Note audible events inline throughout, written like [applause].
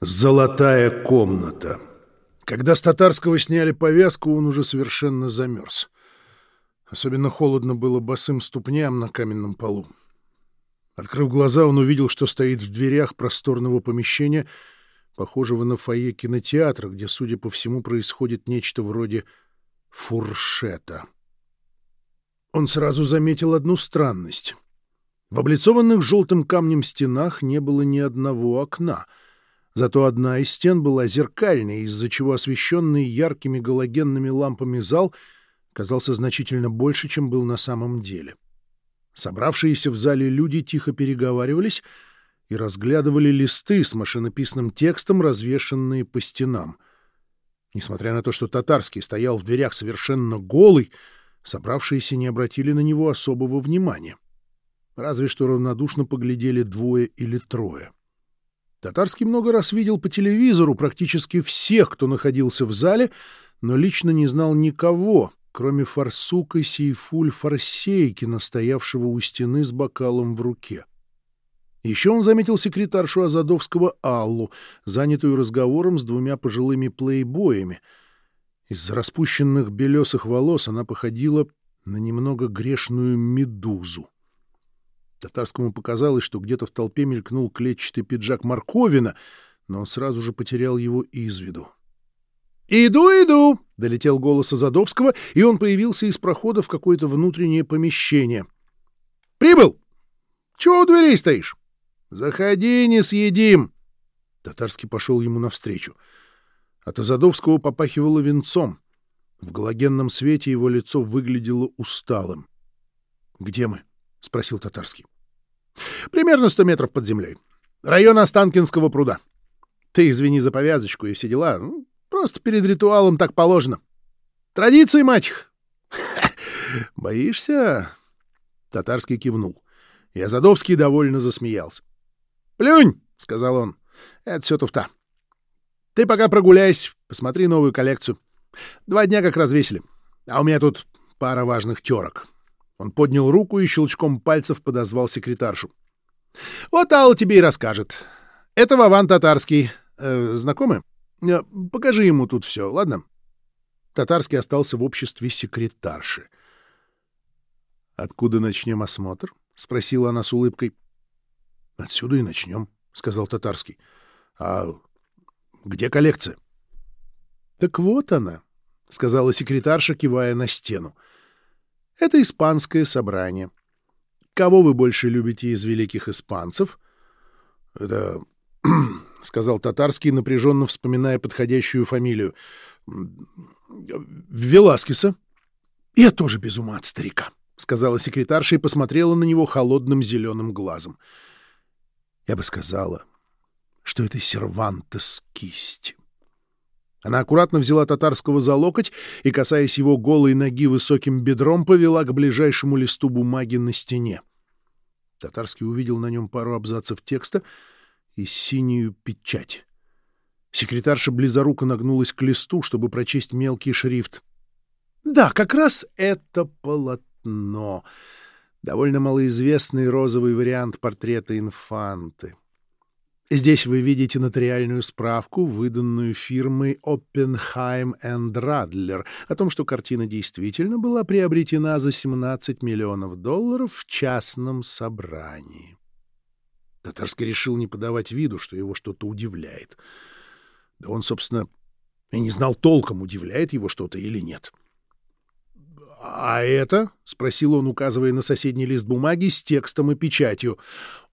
Золотая комната. Когда с татарского сняли повязку, он уже совершенно замерз. Особенно холодно было босым ступням на каменном полу. Открыв глаза, он увидел, что стоит в дверях просторного помещения, похожего на фойе кинотеатра, где, судя по всему, происходит нечто вроде фуршета. Он сразу заметил одну странность. В облицованных желтым камнем стенах не было ни одного окна — Зато одна из стен была зеркальной, из-за чего освещенный яркими галогенными лампами зал казался значительно больше, чем был на самом деле. Собравшиеся в зале люди тихо переговаривались и разглядывали листы с машинописным текстом, развешанные по стенам. Несмотря на то, что татарский стоял в дверях совершенно голый, собравшиеся не обратили на него особого внимания. Разве что равнодушно поглядели двое или трое — Татарский много раз видел по телевизору практически всех, кто находился в зале, но лично не знал никого, кроме Фарсука Сейфуль Фарсейкина, стоявшего у стены с бокалом в руке. Еще он заметил секретаршу Азадовского Аллу, занятую разговором с двумя пожилыми плейбоями. Из-за распущенных белесых волос она походила на немного грешную медузу. Татарскому показалось, что где-то в толпе мелькнул клетчатый пиджак Марковина, но он сразу же потерял его из виду. «Иду, иду!» — долетел голос Азадовского, и он появился из прохода в какое-то внутреннее помещение. «Прибыл! Чего у дверей стоишь? Заходи, не съедим!» Татарский пошел ему навстречу. От Азадовского попахивало венцом. В галогенном свете его лицо выглядело усталым. «Где мы?» — спросил Татарский. — Примерно сто метров под землей. Район Останкинского пруда. Ты извини за повязочку и все дела. Ну, просто перед ритуалом так положено. Традиции, мать их. [laughs] — Боишься? — Татарский кивнул. И Азадовский довольно засмеялся. — Плюнь, — сказал он. — Это все туфта. Ты пока прогуляйся, посмотри новую коллекцию. Два дня как развесили. А у меня тут пара важных терок. — он поднял руку и щелчком пальцев подозвал секретаршу. «Вот Алла тебе и расскажет. Это Вован Татарский. Э, знакомы? Э, покажи ему тут все, ладно?» Татарский остался в обществе секретарши. «Откуда начнем осмотр?» — спросила она с улыбкой. «Отсюда и начнем», — сказал Татарский. «А где коллекция?» «Так вот она», — сказала секретарша, кивая на стену. Это испанское собрание. Кого вы больше любите из великих испанцев? — Это... — сказал Татарский, напряженно вспоминая подходящую фамилию. — Веласкеса. — Я тоже без ума от старика, — сказала секретарша и посмотрела на него холодным зеленым глазом. — Я бы сказала, что это сервантес кисти. Она аккуратно взяла татарского за локоть и, касаясь его голой ноги высоким бедром, повела к ближайшему листу бумаги на стене. Татарский увидел на нем пару абзацев текста и синюю печать. Секретарша близоруко нагнулась к листу, чтобы прочесть мелкий шрифт. «Да, как раз это полотно. Довольно малоизвестный розовый вариант портрета инфанты. Здесь вы видите нотариальную справку, выданную фирмой Oppenheim Radler, о том, что картина действительно была приобретена за 17 миллионов долларов в частном собрании. Татарский решил не подавать виду, что его что-то удивляет. Да он, собственно, и не знал толком, удивляет его что-то или нет. — А это? — спросил он, указывая на соседний лист бумаги с текстом и печатью.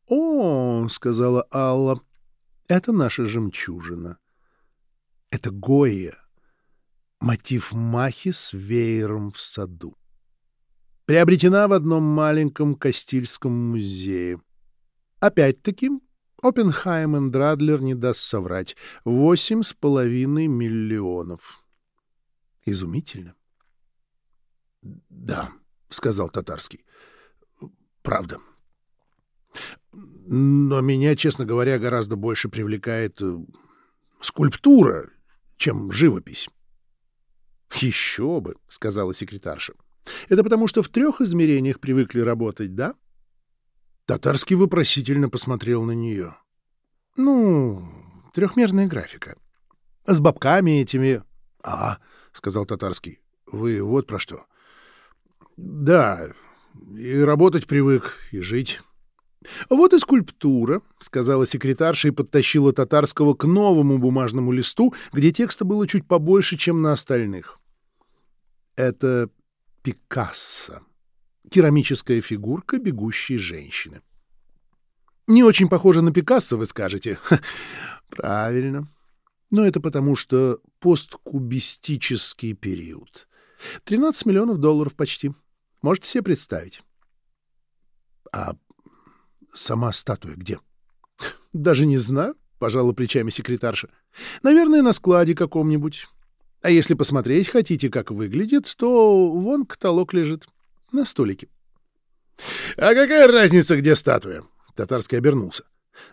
«О, — сказала Алла, — это наша жемчужина. Это Гоя, мотив махи с веером в саду. Приобретена в одном маленьком Кастильском музее. Опять-таки, Оппенхайм и Драдлер не даст соврать. Восемь с половиной миллионов. Изумительно. — Да, — сказал Татарский. — Правда. — но меня, честно говоря, гораздо больше привлекает э, скульптура, чем живопись. «Еще бы», — сказала секретарша. «Это потому, что в трех измерениях привыкли работать, да?» Татарский вопросительно посмотрел на нее. «Ну, Трехмерная графика. С бабками этими... — А, — сказал татарский, — вы вот про что. — Да, и работать привык, и жить. — Вот и скульптура, — сказала секретарша и подтащила татарского к новому бумажному листу, где текста было чуть побольше, чем на остальных. — Это Пикассо. Керамическая фигурка бегущей женщины. Не очень похоже на Пикассо, вы скажете. Ха, [laughs] правильно. Но это потому, что посткубистический период. 13 миллионов долларов почти. Можете себе представить. А сама статуя где? Даже не знаю, пожала плечами секретарша. Наверное, на складе каком-нибудь. А если посмотреть хотите, как выглядит, то вон каталог лежит на столике. — А какая разница, где статуя? — Татарский обернулся.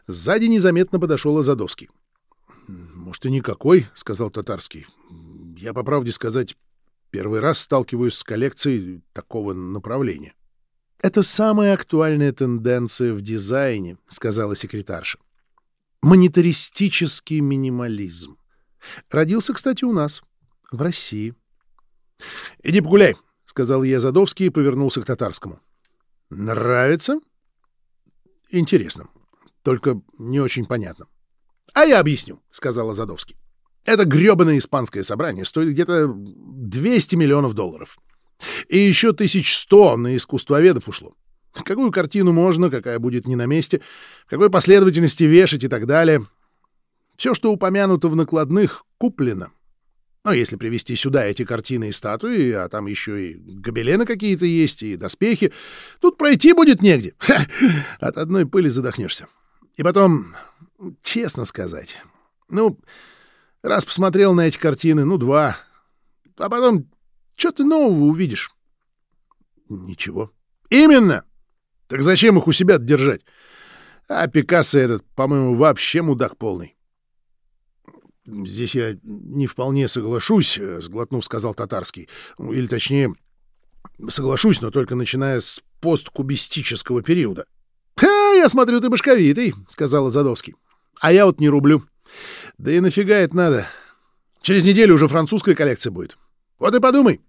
Сзади незаметно подошел Азадовский. — Может, и никакой, — сказал Татарский. — Я, по правде сказать, первый раз сталкиваюсь с коллекцией такого направления. — Это самая актуальная тенденция в дизайне, — сказала секретарша. Монетаристический минимализм. Родился, кстати, у нас, в России. — Иди погуляй, — сказал я Задовский и повернулся к татарскому. — Нравится? — Интересно. Только не очень понятно. — А я объясню, — сказал Задовский. Это грёбаное испанское собрание стоит где-то 200 миллионов долларов. И еще тысяч сто на искусствоведов ушло. Какую картину можно, какая будет не на месте, какой последовательности вешать и так далее. Все, что упомянуто в накладных, куплено. Но если привезти сюда эти картины и статуи, а там еще и гобелены какие-то есть, и доспехи, тут пройти будет негде. Ха! От одной пыли задохнешься. И потом, честно сказать, ну, раз посмотрел на эти картины, ну, два, а потом, что ты нового увидишь? Ничего. Именно! Так зачем их у себя держать? А Пикассо этот, по-моему, вообще мудак полный. «Здесь я не вполне соглашусь», — сглотнув, сказал татарский. «Или, точнее, соглашусь, но только начиная с посткубистического периода». «Ха, я смотрю, ты башковитый», — сказал Задовский. «А я вот не рублю. Да и нафига это надо? Через неделю уже французская коллекция будет. Вот и подумай.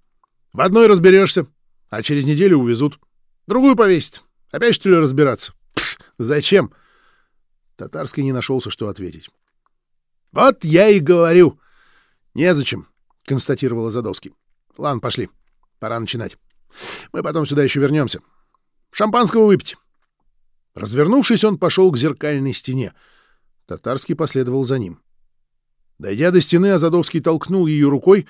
В одной разберешься, а через неделю увезут. Другую повесить. Опять что ли разбираться? Пф, зачем?» Татарский не нашелся, что ответить. «Вот я и говорю!» «Незачем», — констатировал Задовский. «Ладно, пошли. Пора начинать. Мы потом сюда еще вернемся. Шампанского выпить». Развернувшись, он пошел к зеркальной стене. Татарский последовал за ним. Дойдя до стены, Азадовский толкнул ее рукой,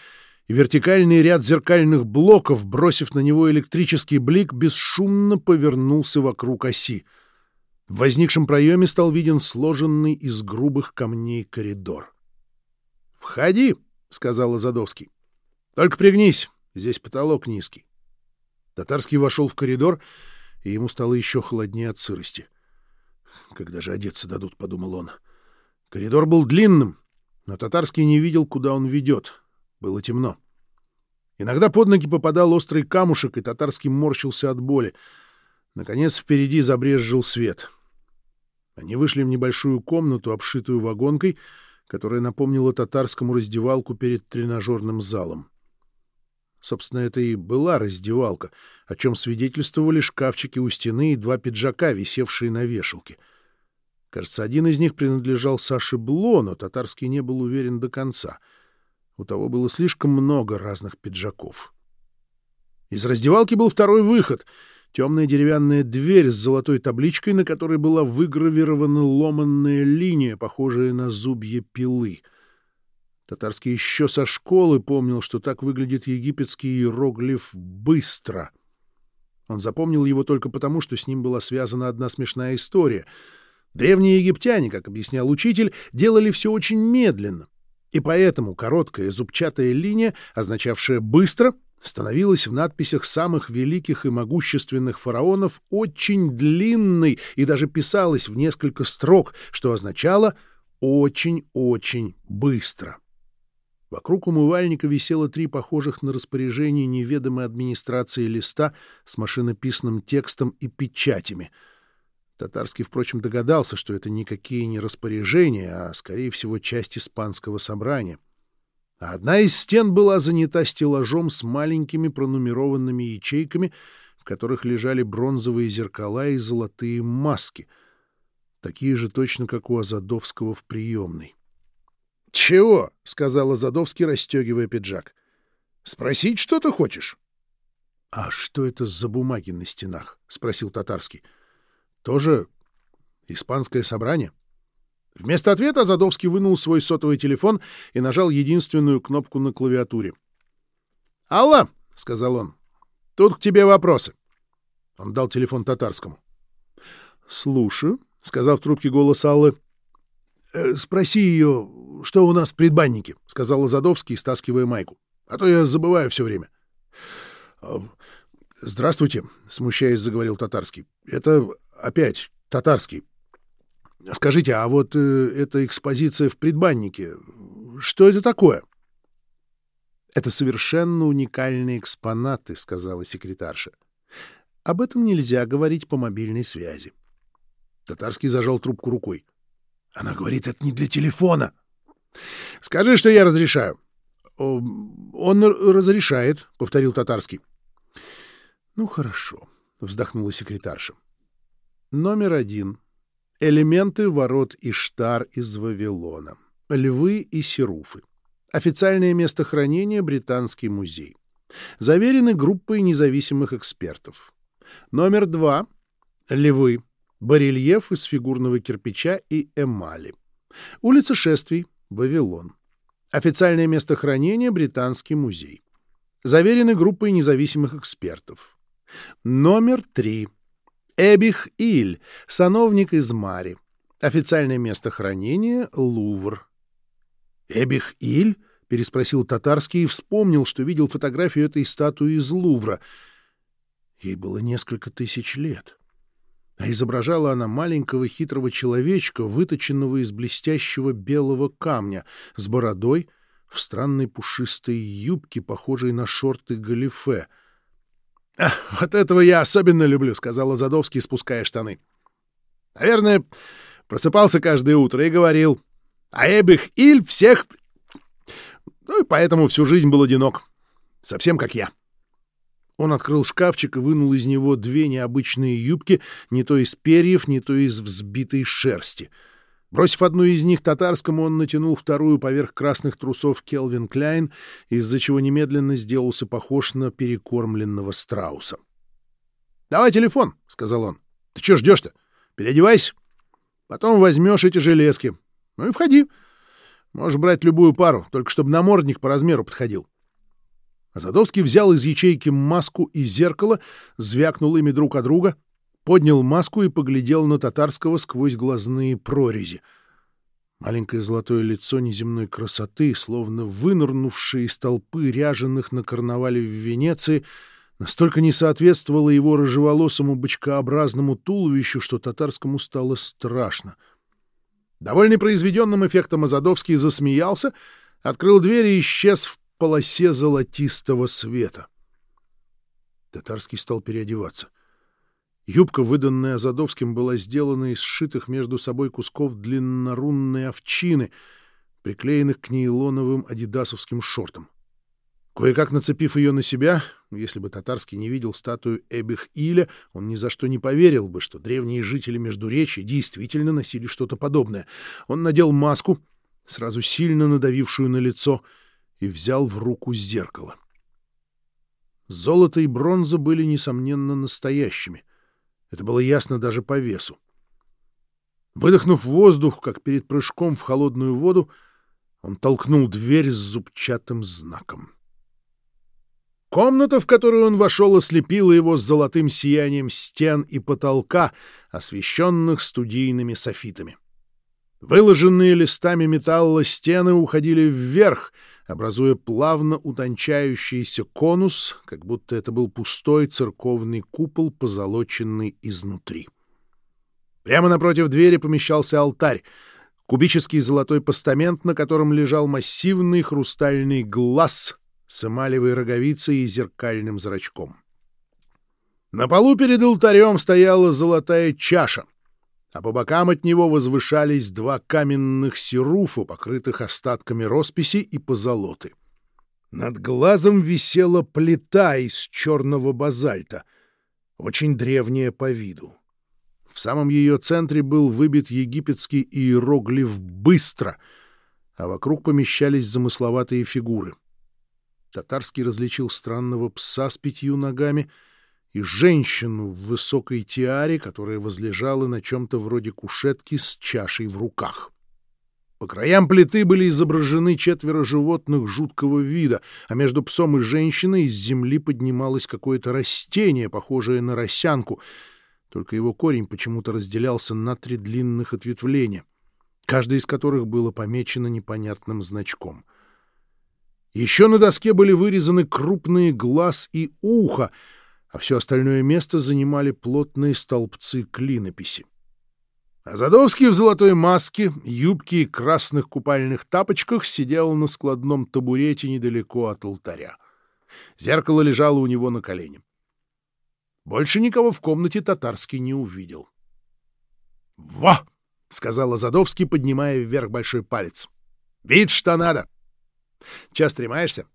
и вертикальный ряд зеркальных блоков, бросив на него электрический блик, бесшумно повернулся вокруг оси — в возникшем проеме стал виден сложенный из грубых камней коридор. «Входи», — сказал Задовский. «Только пригнись, здесь потолок низкий». Татарский вошел в коридор, и ему стало еще холоднее от сырости. «Когда же одеться дадут?» — подумал он. Коридор был длинным, но Татарский не видел, куда он ведет. Было темно. Иногда под ноги попадал острый камушек, и Татарский морщился от боли. Наконец впереди забрезжил свет. Они вышли в небольшую комнату, обшитую вагонкой, которая напомнила татарскому раздевалку перед тренажерным залом. Собственно, это и была раздевалка, о чем свидетельствовали шкафчики у стены и два пиджака, висевшие на вешалке. Кажется, один из них принадлежал Саше Бло, но татарский не был уверен до конца. У того было слишком много разных пиджаков. Из раздевалки был второй выход — темная деревянная дверь с золотой табличкой, на которой была выгравирована ломанная линия, похожая на зубья пилы. Татарский еще со школы помнил, что так выглядит египетский иероглиф «быстро». Он запомнил его только потому, что с ним была связана одна смешная история. Древние египтяне, как объяснял учитель, делали все очень медленно, и поэтому короткая зубчатая линия, означавшая «быстро», становилась в надписях самых великих и могущественных фараонов очень длинной и даже писалась в несколько строк, что означало «очень-очень быстро». Вокруг умывальника висело три похожих на распоряжение неведомой администрации листа с машинописным текстом и печатями. Татарский, впрочем, догадался, что это никакие не распоряжения, а, скорее всего, часть испанского собрания. А одна из стен была занята стеллажом с маленькими пронумерованными ячейками, в которых лежали бронзовые зеркала и золотые маски, такие же точно, как у Азадовского в приемной. — Чего? — сказал Азадовский, расстегивая пиджак. — Спросить что-то хочешь? — А что это за бумаги на стенах? — спросил Татарский. — тоже испанское собрание? Вместо ответа Задовский вынул свой сотовый телефон и нажал единственную кнопку на клавиатуре. «Алла!» — сказал он. «Тут к тебе вопросы». Он дал телефон татарскому. «Слушаю», — сказал в трубке голос Аллы. «Э, «Спроси ее, что у нас в предбаннике», — сказал Задовский, стаскивая майку. «А то я забываю все время». «Здравствуйте», — смущаясь, заговорил татарский. «Это опять татарский. Скажите, а вот э, эта экспозиция в предбаннике, что это такое? Это совершенно уникальные экспонаты, сказала секретарша. Об этом нельзя говорить по мобильной связи. Татарский зажал трубку рукой. Она говорит, это не для телефона. Скажи, что я разрешаю. Он разрешает, повторил Татарский. Ну хорошо, вздохнула секретарша. Номер один. Элементы ворот Иштар из Вавилона. Львы и серуфы. Официальное место хранения Британский музей. Заверены группой независимых экспертов. Номер два. Львы. Барельеф из фигурного кирпича и эмали. Улица шествий. Вавилон. Официальное место хранения Британский музей. Заверены группой независимых экспертов. Номер три. Эбих-Иль, сановник из Мари. Официальное место хранения — Лувр. «Эбих-Иль?» — переспросил Татарский и вспомнил, что видел фотографию этой статуи из Лувра. Ей было несколько тысяч лет. А изображала она маленького хитрого человечка, выточенного из блестящего белого камня, с бородой, в странной пушистой юбке, похожей на шорты галифе — «Вот этого я особенно люблю», — сказал Задовский, спуская штаны. «Наверное, просыпался каждое утро и говорил, а Эбих Иль всех... Ну и поэтому всю жизнь был одинок. Совсем как я». Он открыл шкафчик и вынул из него две необычные юбки, не то из перьев, не то из взбитой шерсти — Бросив одну из них татарскому, он натянул вторую поверх красных трусов Келвин Кляйн, из-за чего немедленно сделался похож на перекормленного страуса. — Давай телефон, — сказал он. — Ты что ждешь-то? Переодевайся. Потом возьмешь эти железки. Ну и входи. Можешь брать любую пару, только чтобы намордник по размеру подходил. Азадовский взял из ячейки маску и зеркало, звякнул ими друг от друга — поднял маску и поглядел на татарского сквозь глазные прорези. Маленькое золотое лицо неземной красоты, словно вынырнувшее из толпы ряженых на карнавале в Венеции, настолько не соответствовало его рыжеволосому бочкообразному туловищу, что татарскому стало страшно. Довольный произведенным эффектом Азадовский засмеялся, открыл дверь и исчез в полосе золотистого света. Татарский стал переодеваться — Юбка, выданная Задовским, была сделана из сшитых между собой кусков длиннорунной овчины, приклеенных к нейлоновым адидасовским шортам. Кое-как нацепив ее на себя, если бы Татарский не видел статую Эбих-Иля, он ни за что не поверил бы, что древние жители Междуречия действительно носили что-то подобное. Он надел маску, сразу сильно надавившую на лицо, и взял в руку зеркало. Золото и бронза были, несомненно, настоящими — это было ясно даже по весу. Выдохнув воздух, как перед прыжком в холодную воду, он толкнул дверь с зубчатым знаком. Комната, в которую он вошел, ослепила его с золотым сиянием стен и потолка, освещенных студийными софитами. Выложенные листами металла стены уходили вверх, образуя плавно утончающийся конус, как будто это был пустой церковный купол, позолоченный изнутри. Прямо напротив двери помещался алтарь, кубический золотой постамент, на котором лежал массивный хрустальный глаз с эмалевой роговицей и зеркальным зрачком. На полу перед алтарем стояла золотая чаша, а по бокам от него возвышались два каменных сируфа, покрытых остатками росписи и позолоты. Над глазом висела плита из черного базальта, очень древняя по виду. В самом ее центре был выбит египетский иероглиф «быстро», а вокруг помещались замысловатые фигуры. Татарский различил странного пса с пятью ногами — и женщину в высокой тиаре, которая возлежала на чем-то вроде кушетки с чашей в руках. По краям плиты были изображены четверо животных жуткого вида, а между псом и женщиной из земли поднималось какое-то растение, похожее на росянку, только его корень почему-то разделялся на три длинных ответвления, каждое из которых было помечено непонятным значком. Еще на доске были вырезаны крупные глаз и ухо, а все остальное место занимали плотные столбцы клинописи. Азадовский в золотой маске, юбке и красных купальных тапочках сидел на складном табурете недалеко от алтаря. Зеркало лежало у него на колене. Больше никого в комнате татарский не увидел. «Во!» — сказал Азадовский, поднимая вверх большой палец. «Вид, что надо! Че стремаешься?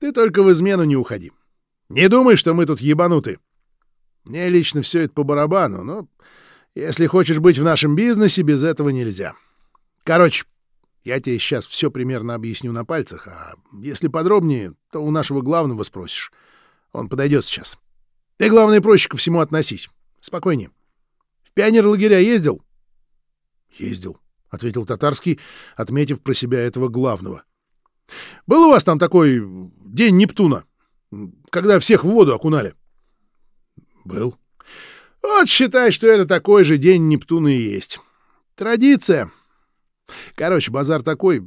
Ты только в измену не уходи. Не думай, что мы тут ебануты. Мне лично все это по барабану, но если хочешь быть в нашем бизнесе, без этого нельзя. Короче, я тебе сейчас все примерно объясню на пальцах, а если подробнее, то у нашего главного спросишь. Он подойдет сейчас. Ты, главное, проще ко всему относись. Спокойнее. В пионер-лагеря ездил? — Ездил, — ответил Татарский, отметив про себя этого главного. — Был у вас там такой день Нептуна? — когда всех в воду окунали? — Был. — Вот считай, что это такой же день Нептуна и есть. Традиция. Короче, базар такой,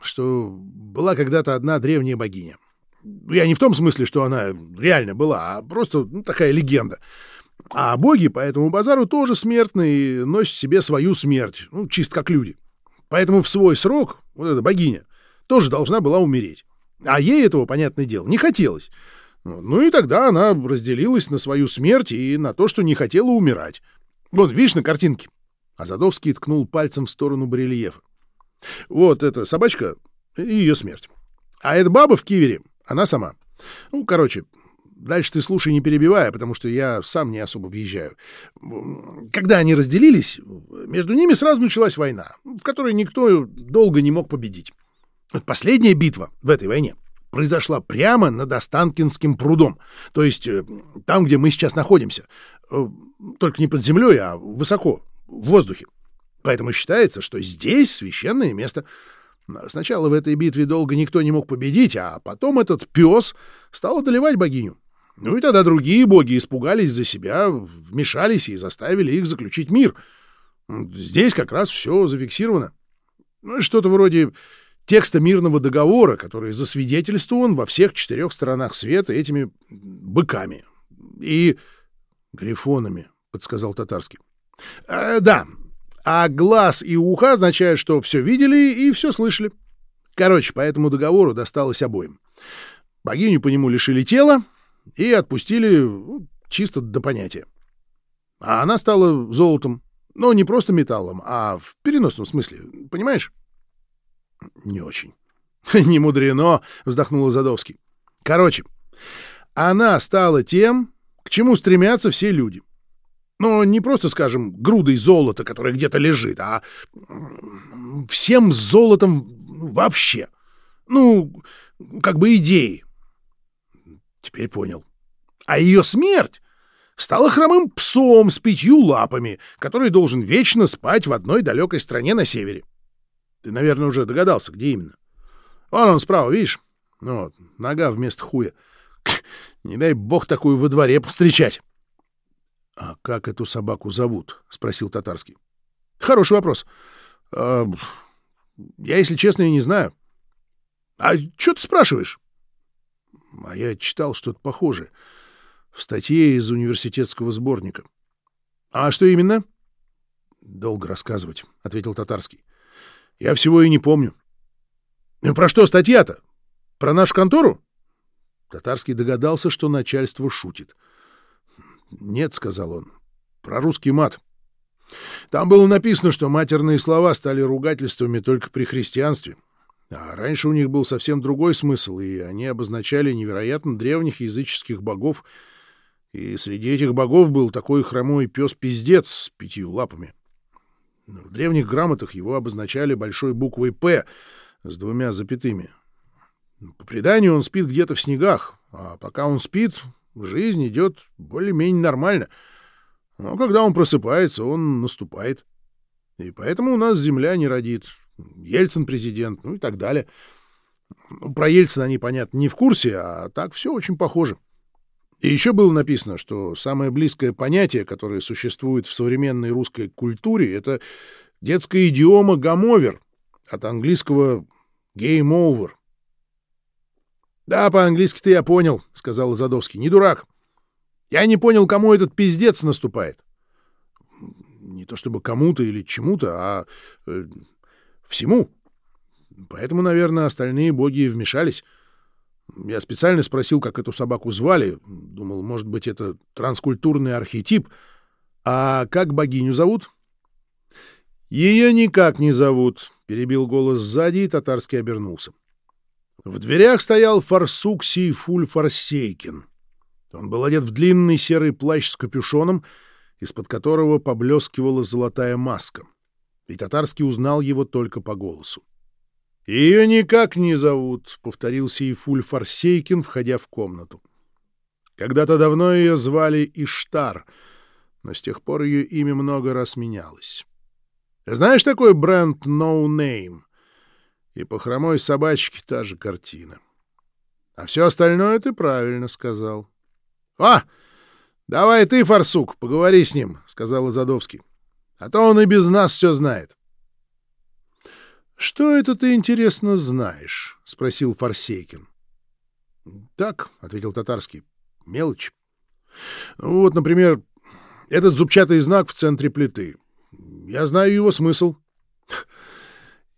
что была когда-то одна древняя богиня. Я не в том смысле, что она реально была, а просто ну, такая легенда. А боги по этому базару тоже смертные и носят себе свою смерть, ну, чисто как люди. Поэтому в свой срок вот эта богиня тоже должна была умереть. А ей этого, понятное дело, не хотелось. Ну и тогда она разделилась на свою смерть и на то, что не хотела умирать. Вот, видишь, на картинке. Азадовский ткнул пальцем в сторону барельефа. Вот эта собачка ее смерть. А эта баба в кивере, она сама. Ну, короче, дальше ты слушай, не перебивая, потому что я сам не особо въезжаю. Когда они разделились, между ними сразу началась война, в которой никто долго не мог победить. Последняя битва в этой войне произошла прямо над Останкинским прудом, то есть э, там, где мы сейчас находимся. Э, только не под землей, а высоко, в воздухе. Поэтому считается, что здесь священное место. Сначала в этой битве долго никто не мог победить, а потом этот пес стал одолевать богиню. Ну и тогда другие боги испугались за себя, вмешались и заставили их заключить мир. Здесь как раз все зафиксировано. Ну, что-то вроде текста мирного договора, который засвидетельствован во всех четырех сторонах света этими быками и грифонами, — подсказал Татарский. Э, — Да, а глаз и ухо означают, что все видели и все слышали. Короче, по этому договору досталось обоим. Богиню по нему лишили тела и отпустили ну, чисто до понятия. А она стала золотом. Но не просто металлом, а в переносном смысле, понимаешь? Не очень. [laughs] Не мудрено, вздохнул Задовский. Короче, она стала тем, к чему стремятся все люди. Но не просто, скажем, грудой золота, которое где-то лежит, а всем золотом вообще. Ну, как бы идеей. Теперь понял. А ее смерть стала хромым псом с пятью лапами, который должен вечно спать в одной далекой стране на севере. Ты, наверное, уже догадался, где именно. Вон он справа, видишь? Ну вот, нога вместо хуя. [laughs] Не дай бог такую во дворе повстречать. — А как эту собаку зовут? — спросил Татарский. — Хороший вопрос. А, я, если честно, и не знаю. — А что ты спрашиваешь? — А я читал что-то похожее. В статье из университетского сборника. — А что именно? — Долго рассказывать, — ответил Татарский. — я всего и не помню. Ну, про что статья-то? Про нашу контору? Татарский догадался, что начальство шутит. Нет, сказал он. Про русский мат. Там было написано, что матерные слова стали ругательствами только при христианстве. А раньше у них был совсем другой смысл, и они обозначали невероятно древних языческих богов. И среди этих богов был такой хромой пес-пиздец с пятью лапами. В древних грамотах его обозначали большой буквой «П» с двумя запятыми. По преданию он спит где-то в снегах, а пока он спит, жизнь идет более-менее нормально. Но когда он просыпается, он наступает. И поэтому у нас земля не родит. Ельцин президент, ну и так далее. Ну, про Ельцина они, понятно, не в курсе, а так все очень похоже. И еще было написано, что самое близкое понятие, которое существует в современной русской культуре, это детская идиома «гамовер» от английского «game over». «Да, по-английски-то я понял», — сказал Задовский. «Не дурак. Я не понял, кому этот пиздец наступает. Не то чтобы кому-то или чему-то, а э, всему. Поэтому, наверное, остальные боги вмешались». Я специально спросил, как эту собаку звали. Думал, может быть, это транскультурный архетип. А как богиню зовут? Ее никак не зовут, перебил голос сзади, и татарский обернулся. В дверях стоял фарсук Сейфуль Фарсейкин. Он был одет в длинный серый плащ с капюшоном, из-под которого поблескивала золотая маска. И татарский узнал его только по голосу. «Ее никак не зовут», — повторил Сейфуль Фарсейкин, входя в комнату. Когда-то давно ее звали Иштар, но с тех пор ее имя много раз менялось. Знаешь такой бренд No Name? И по хромой собачке та же картина. А все остальное ты правильно сказал. — А! Давай ты, Фарсук, поговори с ним, — сказал Задовский. — А то он и без нас все знает. «Что это ты, интересно, знаешь?» — спросил Форсейкин. «Так», — ответил Татарский, — «мелочь. Вот, например, этот зубчатый знак в центре плиты. Я знаю его смысл».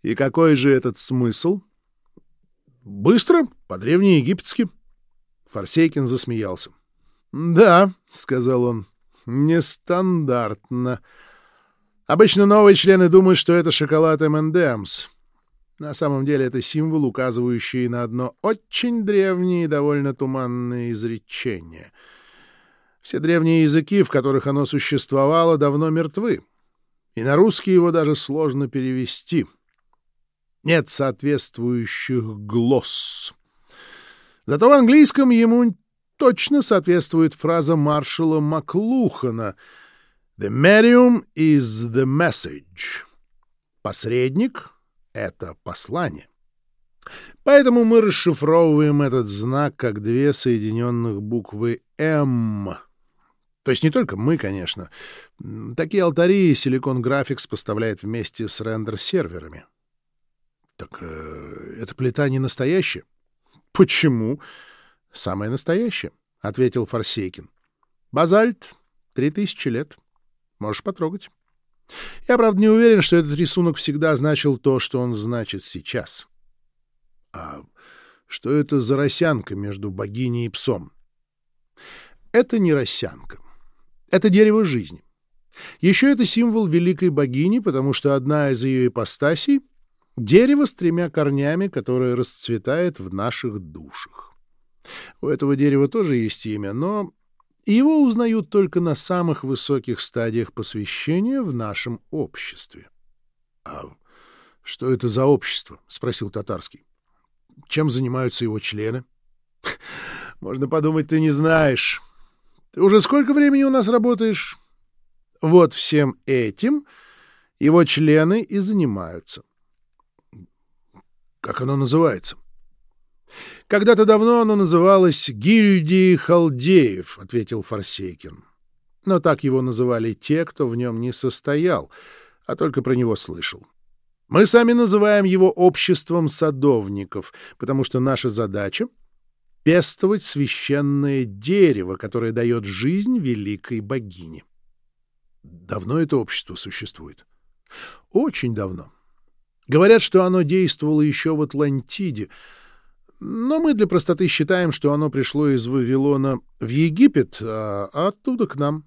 «И какой же этот смысл?» «Быстро, по-древнеегипетски». Форсейкин засмеялся. «Да», — сказал он, — «нестандартно». Обычно новые члены думают, что это шоколад M&M's. На самом деле это символ, указывающий на одно очень древнее и довольно туманное изречение. Все древние языки, в которых оно существовало, давно мертвы, и на русский его даже сложно перевести. Нет соответствующих глосс. Зато в английском ему точно соответствует фраза маршала Маклухана — The medium is the message. Посредник — это послание. Поэтому мы расшифровываем этот знак как две соединенных буквы «М». То есть не только мы, конечно. Такие алтари Silicon Graphics поставляет вместе с рендер-серверами. Так э, эта плита не настоящая? Почему? Самая настоящая, — ответил Форсейкин. Базальт — три тысячи лет. — Можешь потрогать. Я, правда, не уверен, что этот рисунок всегда значил то, что он значит сейчас. А что это за росянка между богиней и псом? Это не росянка. Это дерево жизни. Еще это символ великой богини, потому что одна из ее ипостасей — дерево с тремя корнями, которое расцветает в наших душах. У этого дерева тоже есть имя, но и его узнают только на самых высоких стадиях посвящения в нашем обществе. — А что это за общество? — спросил Татарский. — Чем занимаются его члены? — Можно подумать, ты не знаешь. Ты уже сколько времени у нас работаешь? Вот всем этим его члены и занимаются. — Как оно называется? — когда-то давно оно называлось «Гильдией халдеев», — ответил Форсейкин. Но так его называли те, кто в нем не состоял, а только про него слышал. Мы сами называем его обществом садовников, потому что наша задача — пестовать священное дерево, которое дает жизнь великой богине. Давно это общество существует? Очень давно. Говорят, что оно действовало еще в Атлантиде — но мы для простоты считаем, что оно пришло из Вавилона в Египет, а оттуда к нам.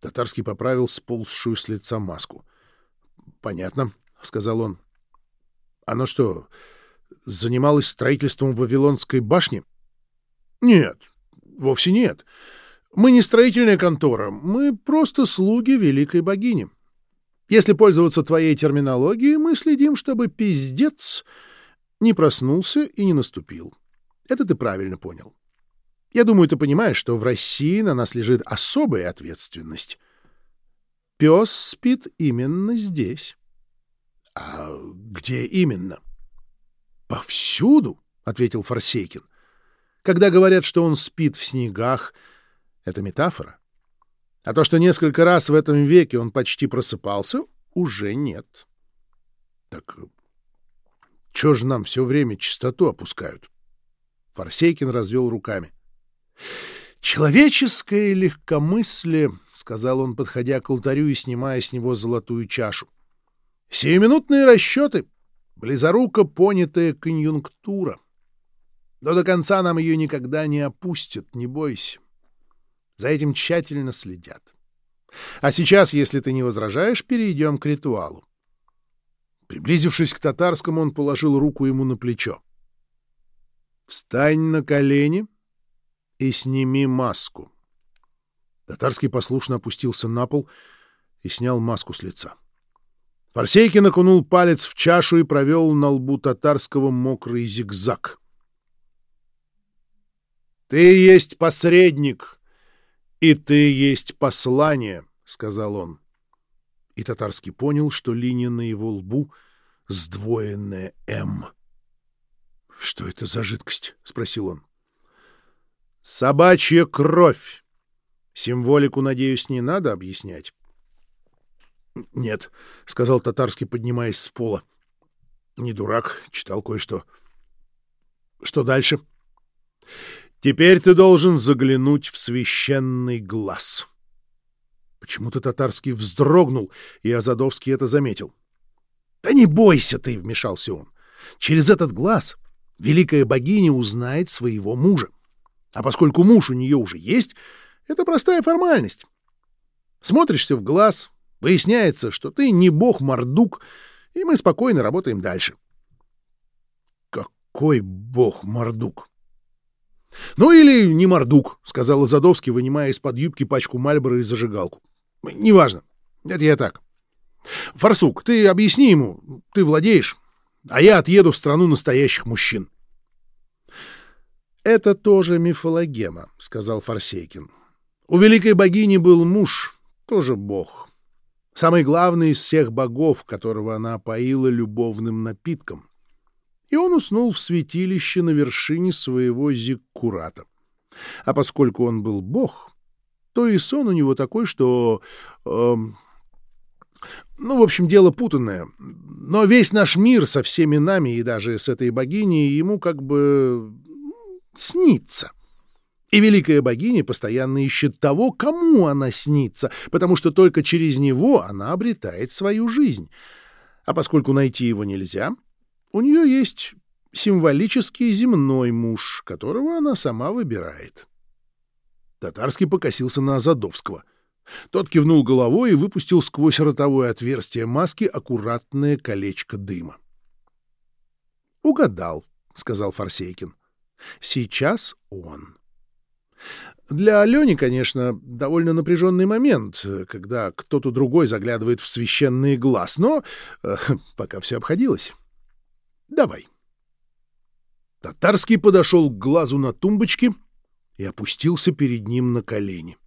Татарский поправил сползшую с лица маску. — Понятно, — сказал он. — Оно что, занималось строительством Вавилонской башни? — Нет, вовсе нет. Мы не строительная контора, мы просто слуги великой богини. Если пользоваться твоей терминологией, мы следим, чтобы пиздец не проснулся и не наступил. Это ты правильно понял. Я думаю, ты понимаешь, что в России на нас лежит особая ответственность. Пес спит именно здесь. — А где именно? — Повсюду, — ответил Форсейкин. Когда говорят, что он спит в снегах, это метафора. А то, что несколько раз в этом веке он почти просыпался, уже нет. Так чё же нам все время чистоту опускают? Форсейкин развел руками. «Человеческое легкомыслие», — сказал он, подходя к алтарю и снимая с него золотую чашу. «Сиюминутные расчеты, близоруко понятая конъюнктура. Но до конца нам ее никогда не опустят, не бойся. За этим тщательно следят. А сейчас, если ты не возражаешь, перейдем к ритуалу. Приблизившись к татарскому, он положил руку ему на плечо. «Встань на колени и сними маску». Татарский послушно опустился на пол и снял маску с лица. Форсейкин окунул палец в чашу и провел на лбу татарского мокрый зигзаг. «Ты есть посредник!» «И ты есть послание», — сказал он. И Татарский понял, что линия на его лбу — сдвоенная «М». «Что это за жидкость?» — спросил он. «Собачья кровь. Символику, надеюсь, не надо объяснять?» «Нет», — сказал Татарский, поднимаясь с пола. «Не дурак, читал кое-что. Что дальше?» Теперь ты должен заглянуть в священный глаз. Почему-то татарский вздрогнул, и Азадовский это заметил. — Да не бойся ты, — вмешался он. — Через этот глаз великая богиня узнает своего мужа. А поскольку муж у нее уже есть, это простая формальность. Смотришься в глаз, выясняется, что ты не бог-мордук, и мы спокойно работаем дальше. — Какой бог-мордук? — Ну или не мордук, — сказал Задовский, вынимая из-под юбки пачку Мальбора и зажигалку. — Неважно. Это я так. — Фарсук, ты объясни ему, ты владеешь, а я отъеду в страну настоящих мужчин. — Это тоже мифологема, — сказал Фарсейкин. — У великой богини был муж, тоже бог. Самый главный из всех богов, которого она поила любовным напитком и он уснул в святилище на вершине своего зиккурата. А поскольку он был бог, то и сон у него такой, что... Э, ну, в общем, дело путанное. Но весь наш мир со всеми нами и даже с этой богиней ему как бы снится. И великая богиня постоянно ищет того, кому она снится, потому что только через него она обретает свою жизнь. А поскольку найти его нельзя, у нее есть символический земной муж, которого она сама выбирает. Татарский покосился на Азадовского. Тот кивнул головой и выпустил сквозь ротовое отверстие маски аккуратное колечко дыма. «Угадал», — сказал Форсейкин. «Сейчас он». Для Алёни, конечно, довольно напряженный момент, когда кто-то другой заглядывает в священный глаз, но э, пока все обходилось. Давай. Татарский подошел к глазу на тумбочке и опустился перед ним на колени.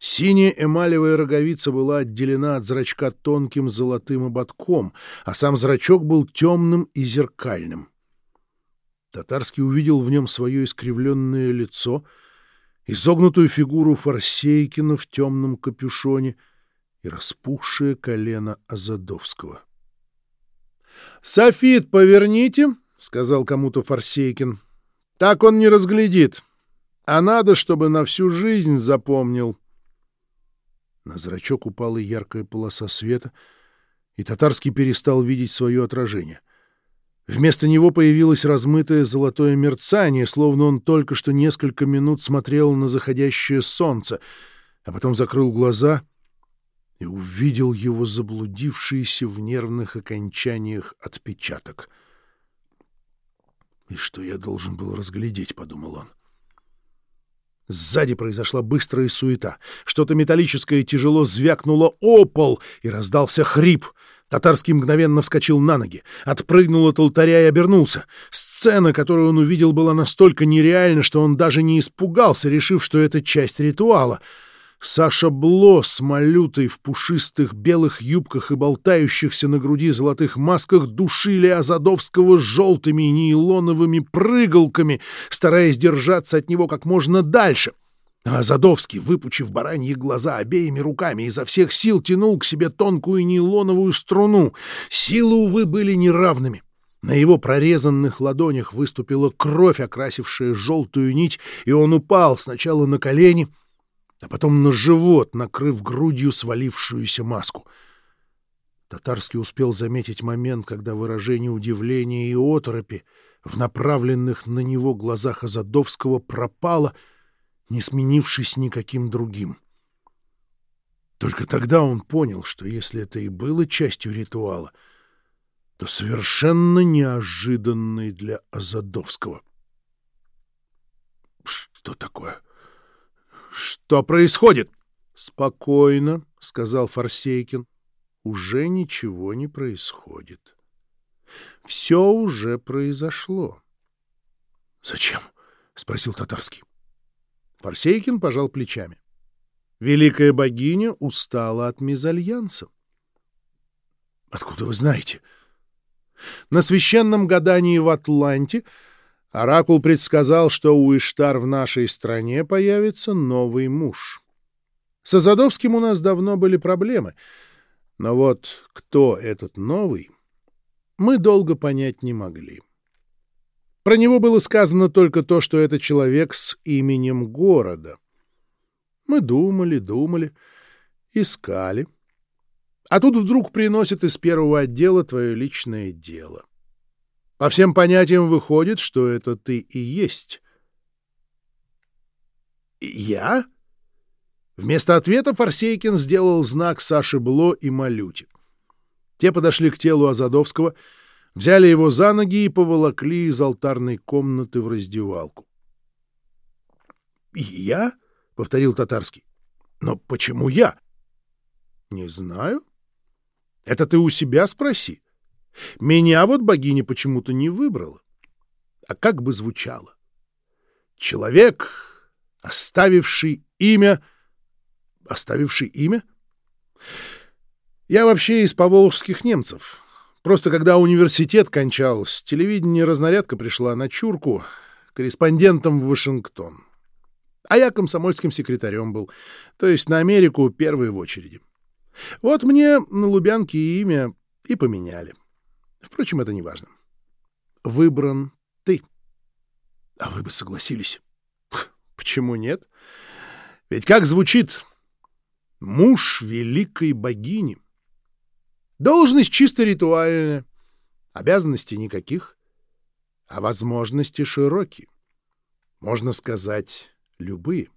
Синяя эмалевая роговица была отделена от зрачка тонким золотым ободком, а сам зрачок был темным и зеркальным. Татарский увидел в нем свое искривленное лицо, изогнутую фигуру Форсейкина в темном капюшоне и распухшее колено Азадовского. — «Софит поверните», — сказал кому-то Форсейкин. «Так он не разглядит. А надо, чтобы на всю жизнь запомнил». На зрачок упала яркая полоса света, и Татарский перестал видеть свое отражение. Вместо него появилось размытое золотое мерцание, словно он только что несколько минут смотрел на заходящее солнце. а потом закрыл глаза и увидел его заблудившийся в нервных окончаниях отпечаток. «И что я должен был разглядеть?» — подумал он. Сзади произошла быстрая суета. Что-то металлическое тяжело звякнуло о пол, и раздался хрип. Татарский мгновенно вскочил на ноги, отпрыгнул от алтаря и обернулся. Сцена, которую он увидел, была настолько нереальна, что он даже не испугался, решив, что это часть ритуала — Саша Бло с малютой в пушистых белых юбках и болтающихся на груди золотых масках душили Азадовского желтыми нейлоновыми прыгалками, стараясь держаться от него как можно дальше. А Азадовский, выпучив бараньи глаза обеими руками, изо всех сил тянул к себе тонкую нейлоновую струну. Силы, увы, были неравными. На его прорезанных ладонях выступила кровь, окрасившая желтую нить, и он упал сначала на колени — а потом на живот, накрыв грудью свалившуюся маску. Татарский успел заметить момент, когда выражение удивления и оторопи в направленных на него глазах Азадовского пропало, не сменившись никаким другим. Только тогда он понял, что если это и было частью ритуала, то совершенно неожиданной для Азадовского. Что такое? — что происходит? Спокойно, сказал Форсейкин. Уже ничего не происходит. Все уже произошло. Зачем? спросил татарский. Форсейкин пожал плечами. Великая богиня устала от мезальянса. Откуда вы знаете? На священном гадании в Атланте Оракул предсказал, что у Иштар в нашей стране появится новый муж. С Азадовским у нас давно были проблемы, но вот кто этот новый, мы долго понять не могли. Про него было сказано только то, что это человек с именем города. Мы думали, думали, искали. А тут вдруг приносят из первого отдела твое личное дело. По всем понятиям выходит, что это ты и есть. «Я?» Вместо ответа Форсейкин сделал знак Саше Бло и Малюте. Те подошли к телу Азадовского, взяли его за ноги и поволокли из алтарной комнаты в раздевалку. «Я?» — повторил Татарский. «Но почему я?» «Не знаю. Это ты у себя спроси. Меня вот богиня почему-то не выбрала. А как бы звучало? Человек, оставивший имя... Оставивший имя? Я вообще из поволжских немцев. Просто когда университет кончался, телевидение разнарядка пришла на чурку корреспондентом в Вашингтон. А я комсомольским секретарем был, то есть на Америку первой в очереди. Вот мне на Лубянке имя и поменяли. Впрочем, это не важно. Выбран ты. А вы бы согласились? [laughs] Почему нет? Ведь как звучит «муж великой богини»? Должность чисто ритуальная, обязанностей никаких, а возможности широкие. Можно сказать, любые.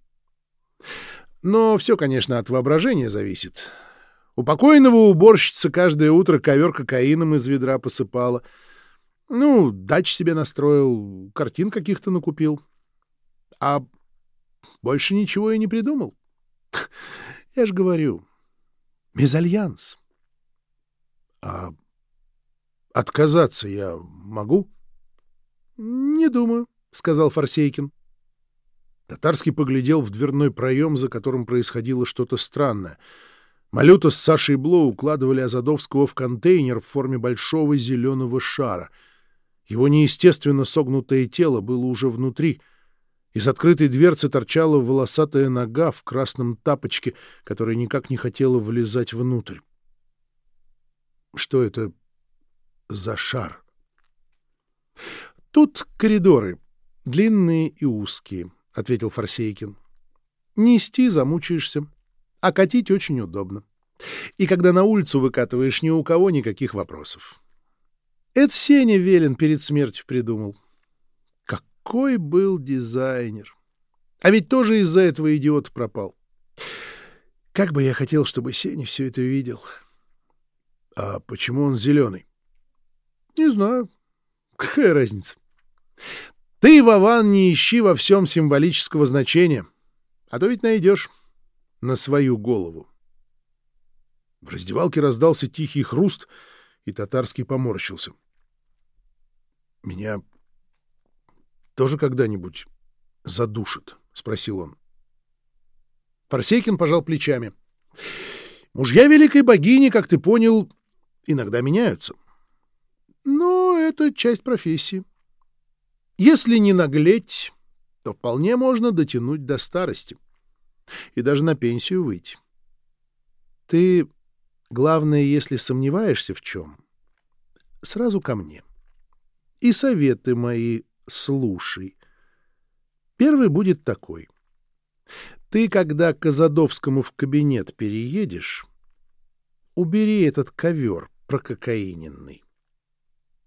Но все, конечно, от воображения зависит. У покойного уборщица каждое утро ковер кокаином из ведра посыпала. Ну, дач себе настроил, картин каких-то накупил. А больше ничего и не придумал. [laughs] Я же говорю, мезальянс. А отказаться я могу? — Не думаю, — сказал Форсейкин. Татарский поглядел в дверной проем, за которым происходило что-то странное — Малюта с Сашей Бло укладывали Азадовского в контейнер в форме большого зеленого шара. Его неестественно согнутое тело было уже внутри. Из открытой дверцы торчала волосатая нога в красном тапочке, которая никак не хотела влезать внутрь. Что это за шар? Тут коридоры, длинные и узкие, — ответил Форсейкин. Нести замучаешься а катить очень удобно. И когда на улицу выкатываешь, ни у кого никаких вопросов. Это Сеня Велин перед смертью придумал. Какой был дизайнер! А ведь тоже из-за этого идиот пропал. Как бы я хотел, чтобы Сеня все это видел. А почему он зеленый? Не знаю. Какая разница? Ты, Вован, не ищи во всем символического значения, а то ведь найдешь на свою голову. В раздевалке раздался тихий хруст, и татарский поморщился. — Меня тоже когда-нибудь задушит? — спросил он. Форсейкин пожал плечами. — Мужья великой богини, как ты понял, иногда меняются. Но это часть профессии. Если не наглеть, то вполне можно дотянуть до старости и даже на пенсию выйти. Ты, главное, если сомневаешься в чем, сразу ко мне. И советы мои слушай. Первый будет такой. Ты, когда к Азадовскому в кабинет переедешь, убери этот ковер прококаиненный.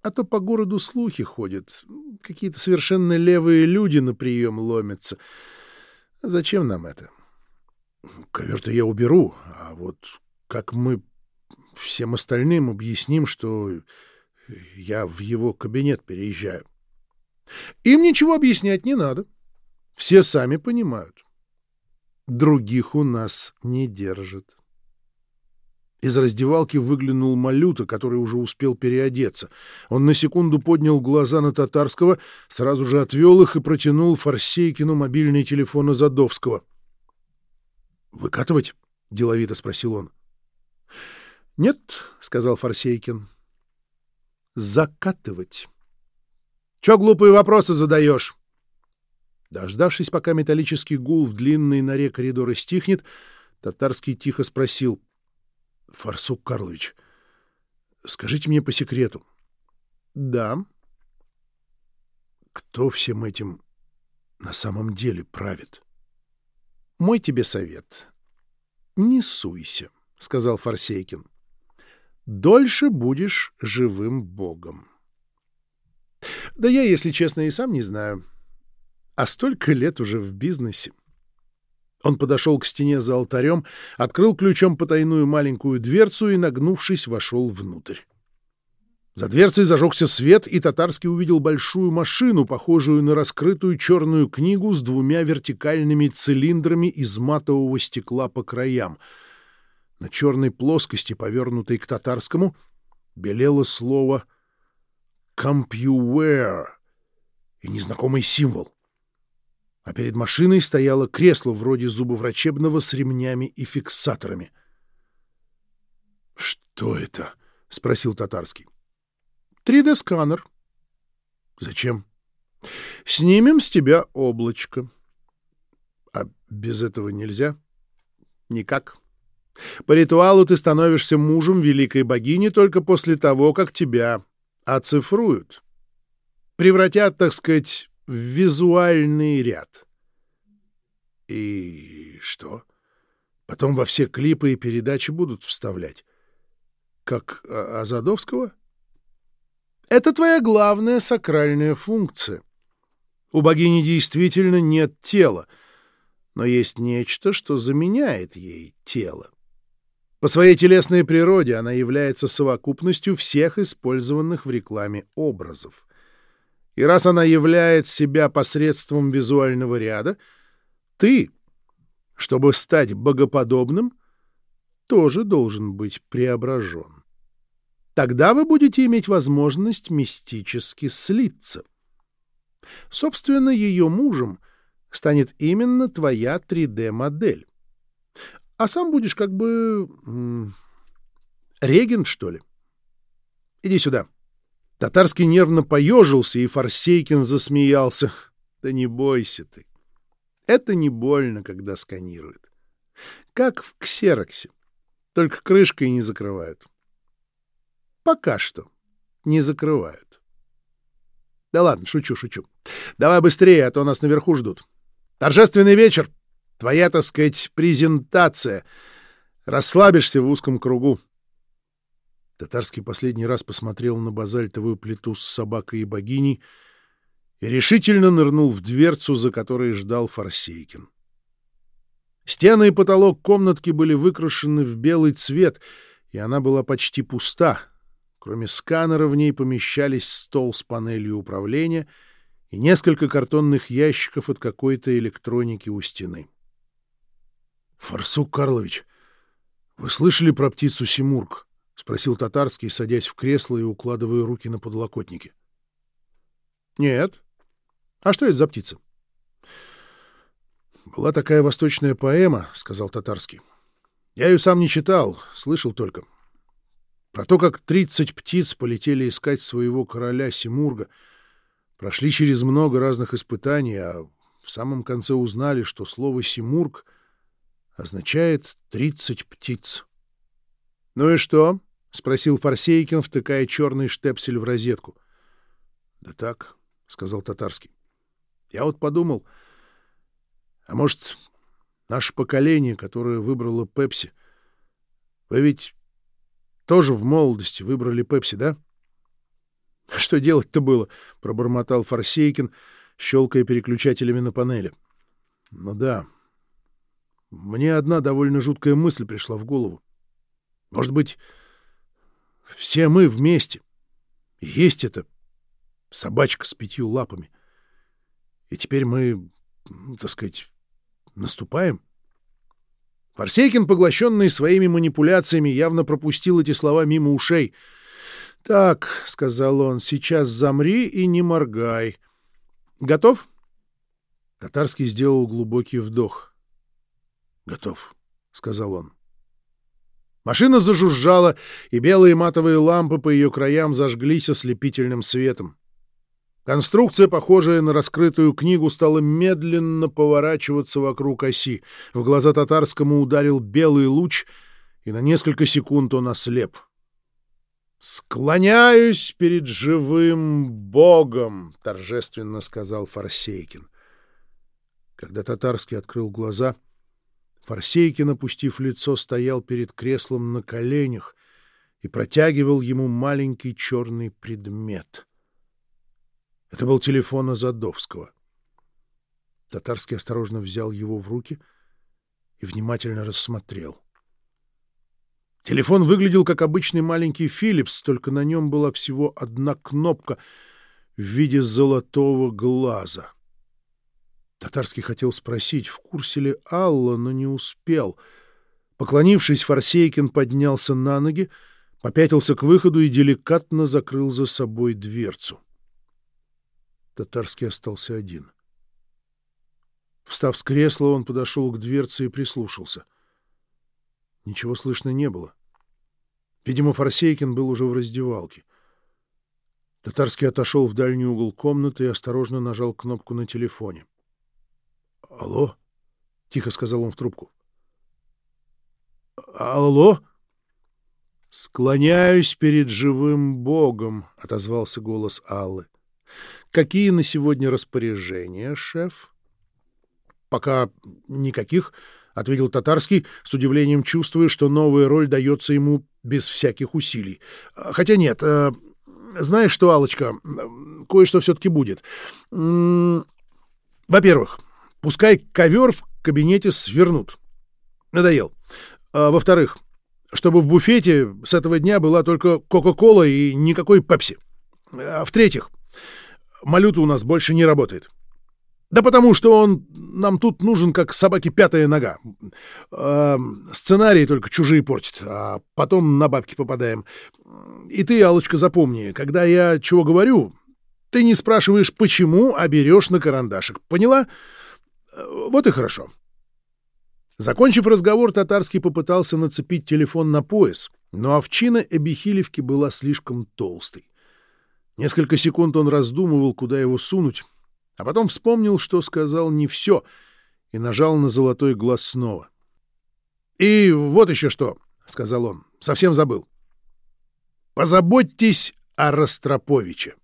А то по городу слухи ходят. Какие-то совершенно левые люди на прием ломятся. Зачем нам это? Ковер-то я уберу, а вот как мы всем остальным объясним, что я в его кабинет переезжаю? Им ничего объяснять не надо. Все сами понимают. Других у нас не держат. Из раздевалки выглянул Малюта, который уже успел переодеться. Он на секунду поднял глаза на Татарского, сразу же отвел их и протянул Форсейкину мобильный телефон Азадовского. «Выкатывать?» — деловито спросил он. «Нет», — сказал Форсейкин. «Закатывать». «Чё глупые вопросы задаешь?» Дождавшись, пока металлический гул в длинной норе коридора стихнет, Татарский тихо спросил. — Фарсук Карлович, скажите мне по секрету. — Да. — Кто всем этим на самом деле правит? — Мой тебе совет. — Не суйся, — сказал Фарсейкин. — Дольше будешь живым богом. — Да я, если честно, и сам не знаю. — а столько лет уже в бизнесе. Он подошел к стене за алтарем, открыл ключом потайную маленькую дверцу и, нагнувшись, вошел внутрь. За дверцей зажегся свет, и Татарский увидел большую машину, похожую на раскрытую черную книгу с двумя вертикальными цилиндрами из матового стекла по краям. На черной плоскости, повернутой к татарскому, белело слово «Compuware» и незнакомый символ а перед машиной стояло кресло вроде зубоврачебного с ремнями и фиксаторами. — Что это? — спросил Татарский. — 3D-сканер. — Зачем? — Снимем с тебя облачко. — А без этого нельзя? — Никак. По ритуалу ты становишься мужем великой богини только после того, как тебя оцифруют. Превратят, так сказать, в визуальный ряд. И что? Потом во все клипы и передачи будут вставлять. Как Азадовского? Это твоя главная сакральная функция. У богини действительно нет тела, но есть нечто, что заменяет ей тело. По своей телесной природе она является совокупностью всех использованных в рекламе образов. И раз она являет себя посредством визуального ряда, ты, чтобы стать богоподобным, тоже должен быть преображен. Тогда вы будете иметь возможность мистически слиться. Собственно, ее мужем станет именно твоя 3D-модель. А сам будешь как бы... регент, что ли? Иди сюда. — Татарский нервно поежился, и Форсейкин засмеялся. Да не бойся ты. Это не больно, когда сканируют. Как в ксероксе. Только крышкой не закрывают. Пока что не закрывают. Да ладно, шучу, шучу. Давай быстрее, а то нас наверху ждут. Торжественный вечер. Твоя, так сказать, презентация. Расслабишься в узком кругу. Татарский последний раз посмотрел на базальтовую плиту с собакой и богиней и решительно нырнул в дверцу, за которой ждал Форсейкин. Стены и потолок комнатки были выкрашены в белый цвет, и она была почти пуста. Кроме сканера в ней помещались стол с панелью управления и несколько картонных ящиков от какой-то электроники у стены. — Фарсук Карлович, вы слышали про птицу Симург? — спросил Татарский, садясь в кресло и укладывая руки на подлокотники. — Нет. А что это за птица? «Была такая восточная поэма», — сказал Татарский. «Я ее сам не читал, слышал только. Про то, как тридцать птиц полетели искать своего короля Симурга, прошли через много разных испытаний, а в самом конце узнали, что слово «Симург» означает «тридцать птиц». «Ну и что?» — спросил Форсейкин, втыкая черный штепсель в розетку. «Да так», — сказал Татарский. «Я вот подумал...» А может, наше поколение, которое выбрало Пепси. Вы ведь тоже в молодости выбрали Пепси, да? — Что делать-то было? — пробормотал Форсейкин, щелкая переключателями на панели. — Ну да. Мне одна довольно жуткая мысль пришла в голову. Может быть, все мы вместе. Есть эта собачка с пятью лапами. И теперь мы, так сказать, Наступаем? Форсейкин, поглощенный своими манипуляциями, явно пропустил эти слова мимо ушей. «Так», — сказал он, — «сейчас замри и не моргай. Готов?» Татарский сделал глубокий вдох. «Готов», — сказал он. Машина зажужжала, и белые матовые лампы по ее краям зажглись ослепительным светом. Конструкция, похожая на раскрытую книгу, стала медленно поворачиваться вокруг оси. В глаза татарскому ударил белый луч, и на несколько секунд он ослеп. «Склоняюсь перед живым Богом!» — торжественно сказал Форсейкин. Когда татарский открыл глаза, Форсейкин, опустив лицо, стоял перед креслом на коленях и протягивал ему маленький черный предмет — это был телефон Азадовского. Татарский осторожно взял его в руки и внимательно рассмотрел. Телефон выглядел как обычный маленький «Филлипс», только на нем была всего одна кнопка в виде золотого глаза. Татарский хотел спросить, в курсе ли Алла, но не успел. Поклонившись, Форсейкин поднялся на ноги, попятился к выходу и деликатно закрыл за собой дверцу. Татарский остался один. Встав с кресла, он подошел к дверце и прислушался. Ничего слышно не было. Видимо, Форсейкин был уже в раздевалке. Татарский отошел в дальний угол комнаты и осторожно нажал кнопку на телефоне. «Алло?» — тихо сказал он в трубку. «Алло?» «Склоняюсь перед живым Богом», — отозвался голос Аллы. Какие на сегодня распоряжения, шеф? Пока никаких, ответил татарский, с удивлением чувствуя, что новая роль дается ему без всяких усилий. Хотя нет, э, знаешь что, алочка кое-что все-таки будет. Во-первых, пускай ковер в кабинете свернут. Надоел. А, во-вторых, чтобы в буфете с этого дня была только Кока-Кола и никакой Пепси. А в-третьих, Малюта у нас больше не работает. Да потому что он нам тут нужен, как собаке пятая нога. Э, сценарии только чужие портит, а потом на бабки попадаем. И ты, алочка запомни, когда я чего говорю, ты не спрашиваешь, почему, а берешь на карандашик. Поняла? Вот и хорошо. Закончив разговор, Татарский попытался нацепить телефон на пояс, но овчина Эбихилевки была слишком толстой. Несколько секунд он раздумывал, куда его сунуть, а потом вспомнил, что сказал не все, и нажал на золотой глаз снова. «И вот еще что», — сказал он, — совсем забыл. «Позаботьтесь о Ростроповиче».